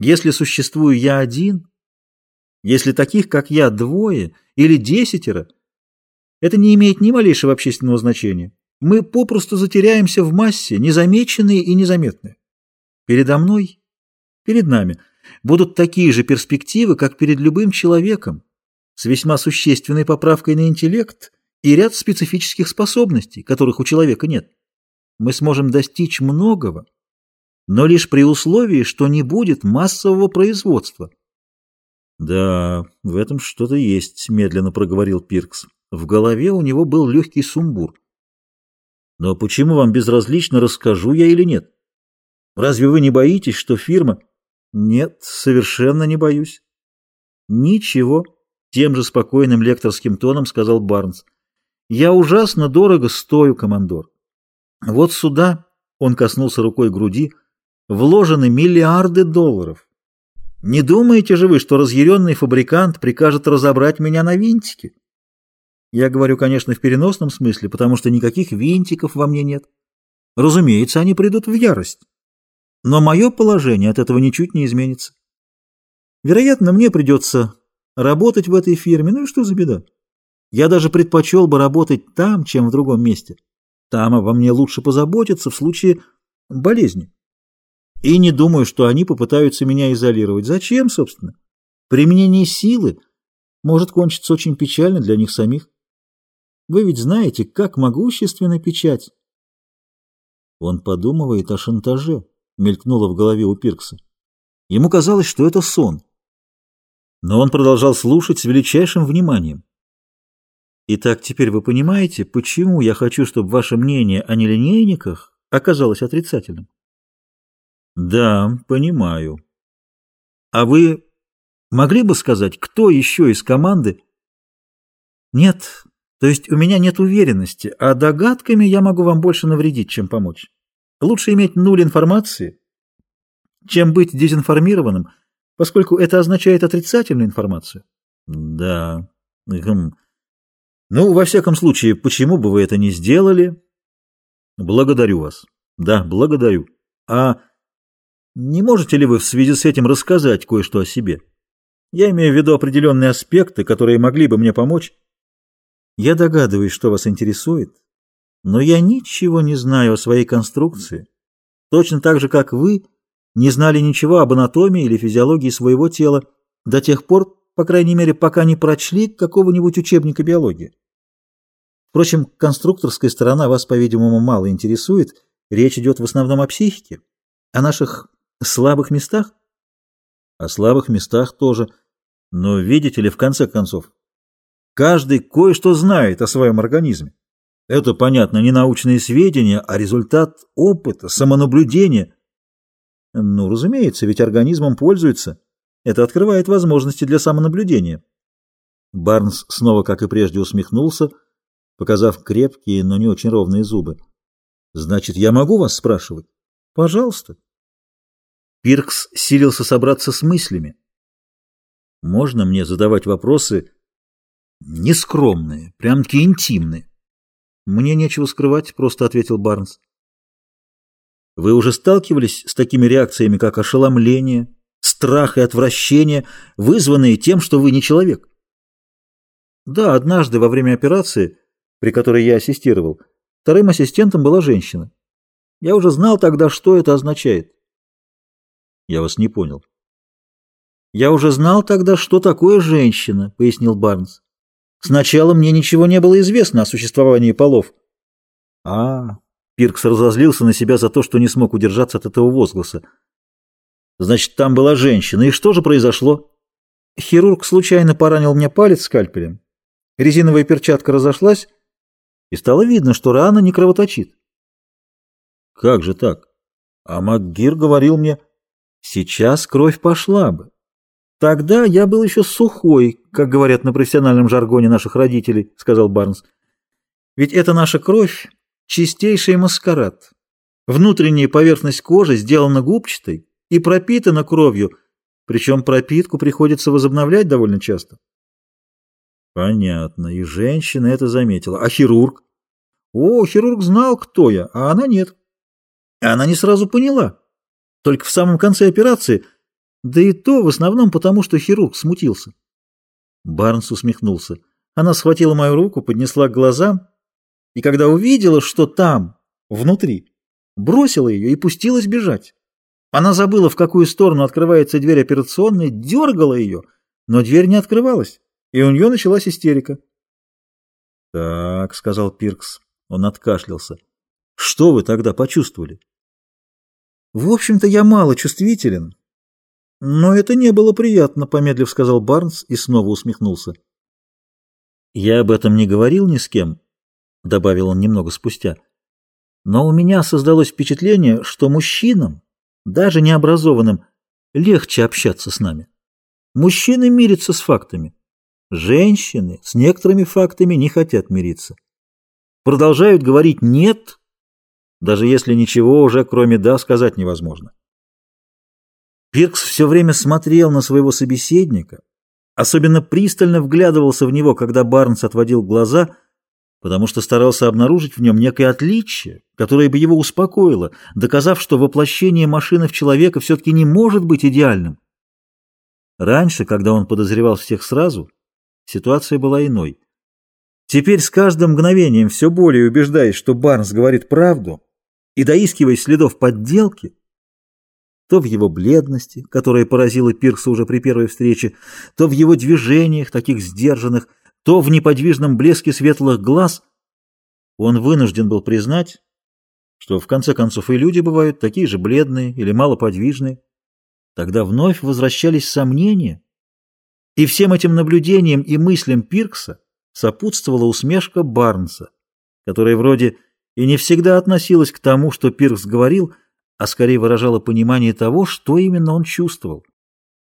Если существую я один, если таких, как я, двое или десятеро, это не имеет ни малейшего общественного значения. Мы попросту затеряемся в массе, незамеченные и незаметные. Передо мной, перед нами, будут такие же перспективы, как перед любым человеком, с весьма существенной поправкой на интеллект и ряд специфических способностей, которых у человека нет. Мы сможем достичь многого, но лишь при условии, что не будет массового производства. «Да, в этом что-то есть», — медленно проговорил Пиркс. В голове у него был легкий сумбур. «Но почему вам безразлично, расскажу я или нет? Разве вы не боитесь, что фирма...» «Нет, совершенно не боюсь». «Ничего», — тем же спокойным лекторским тоном сказал Барнс. «Я ужасно дорого стою, командор. Вот сюда, — он коснулся рукой груди, — вложены миллиарды долларов. Не думаете же вы, что разъяренный фабрикант прикажет разобрать меня на винтики? Я говорю, конечно, в переносном смысле, потому что никаких винтиков во мне нет. Разумеется, они придут в ярость. Но мое положение от этого ничуть не изменится. Вероятно, мне придется работать в этой фирме, ну и что за беда? Я даже предпочел бы работать там, чем в другом месте. Там обо мне лучше позаботиться в случае болезни. И не думаю, что они попытаются меня изолировать. Зачем, собственно? Применение силы может кончиться очень печально для них самих. Вы ведь знаете, как могущественна печать. Он подумывает о шантаже, мелькнуло в голове у Пиркса. Ему казалось, что это сон. Но он продолжал слушать с величайшим вниманием. Итак, теперь вы понимаете, почему я хочу, чтобы ваше мнение о нелинейниках оказалось отрицательным? Да, понимаю. А вы могли бы сказать, кто еще из команды? Нет, то есть у меня нет уверенности, а догадками я могу вам больше навредить, чем помочь. Лучше иметь нуль информации, чем быть дезинформированным, поскольку это означает отрицательную информацию. Да. Хм. Ну, во всяком случае, почему бы вы это не сделали? Благодарю вас. Да, благодарю. А не можете ли вы в связи с этим рассказать кое-что о себе? Я имею в виду определенные аспекты, которые могли бы мне помочь. Я догадываюсь, что вас интересует, но я ничего не знаю о своей конструкции, точно так же, как вы не знали ничего об анатомии или физиологии своего тела до тех пор, по крайней мере, пока не прочли какого-нибудь учебника биологии. Впрочем, конструкторская сторона вас, по-видимому, мало интересует, речь идет в основном о психике, о наших слабых местах? О слабых местах тоже. Но видите ли, в конце концов, каждый кое-что знает о своем организме. Это, понятно, не научные сведения, а результат опыта, самонаблюдения. Ну, разумеется, ведь организмом пользуется. Это открывает возможности для самонаблюдения. Барнс снова, как и прежде, усмехнулся, показав крепкие, но не очень ровные зубы. «Значит, я могу вас спрашивать?» «Пожалуйста». Пиркс силился собраться с мыслями. «Можно мне задавать вопросы нескромные, прям-таки интимные?» «Мне нечего скрывать», — просто ответил Барнс. «Вы уже сталкивались с такими реакциями, как ошеломление, страх и отвращение, вызванные тем, что вы не человек?» «Да, однажды во время операции, при которой я ассистировал, вторым ассистентом была женщина. Я уже знал тогда, что это означает. Я вас не понял. Я уже знал тогда, что такое женщина, пояснил Барнс. Сначала мне ничего не было известно о существовании полов. А, Пиркс разозлился на себя за то, что не смог удержаться от этого возгласа. Значит, там была женщина. И что же произошло? Хирург случайно поранил мне палец скальпелем. Резиновая перчатка разошлась, и стало видно, что рана не кровоточит. Как же так? А МакГир говорил мне... Сейчас кровь пошла бы. Тогда я был еще сухой, как говорят на профессиональном жаргоне наших родителей, сказал Барнс. Ведь это наша кровь — чистейший маскарад. Внутренняя поверхность кожи сделана губчатой и пропитана кровью, причем пропитку приходится возобновлять довольно часто. Понятно, и женщина это заметила. А хирург? О, хирург знал, кто я, а она нет. Она не сразу поняла. Только в самом конце операции, Да и то в основном потому, что хирург смутился. Барнс усмехнулся. Она схватила мою руку, поднесла к глазам, и когда увидела, что там, внутри, бросила ее и пустилась бежать. Она забыла, в какую сторону открывается дверь операционной, дергала ее, но дверь не открывалась, и у нее началась истерика. «Так», — сказал Пиркс, он откашлялся. «Что вы тогда почувствовали?» «В общем-то, я мало чувствителен, но это не было приятно», — помедлив сказал Барнс и снова усмехнулся. «Я об этом не говорил ни с кем», — добавил он немного спустя. «Но у меня создалось впечатление, что мужчинам, даже необразованным, легче общаться с нами. Мужчины мирятся с фактами. Женщины с некоторыми фактами не хотят мириться. Продолжают говорить «нет», даже если ничего уже кроме «да» сказать невозможно. Пиркс все время смотрел на своего собеседника, особенно пристально вглядывался в него, когда Барнс отводил глаза, потому что старался обнаружить в нем некое отличие, которое бы его успокоило, доказав, что воплощение машины в человека все-таки не может быть идеальным. Раньше, когда он подозревал всех сразу, Ситуация была иной. Теперь с каждым мгновением все более убеждаясь, что Барнс говорит правду, и доискиваясь следов подделки, то в его бледности, которая поразила Пиркса уже при первой встрече, то в его движениях, таких сдержанных, то в неподвижном блеске светлых глаз, он вынужден был признать, что в конце концов и люди бывают такие же бледные или малоподвижные. Тогда вновь возвращались сомнения, и всем этим наблюдениям и мыслям Пиркса сопутствовала усмешка Барнса, которая вроде и не всегда относилась к тому, что Пиркс говорил, а скорее выражала понимание того, что именно он чувствовал.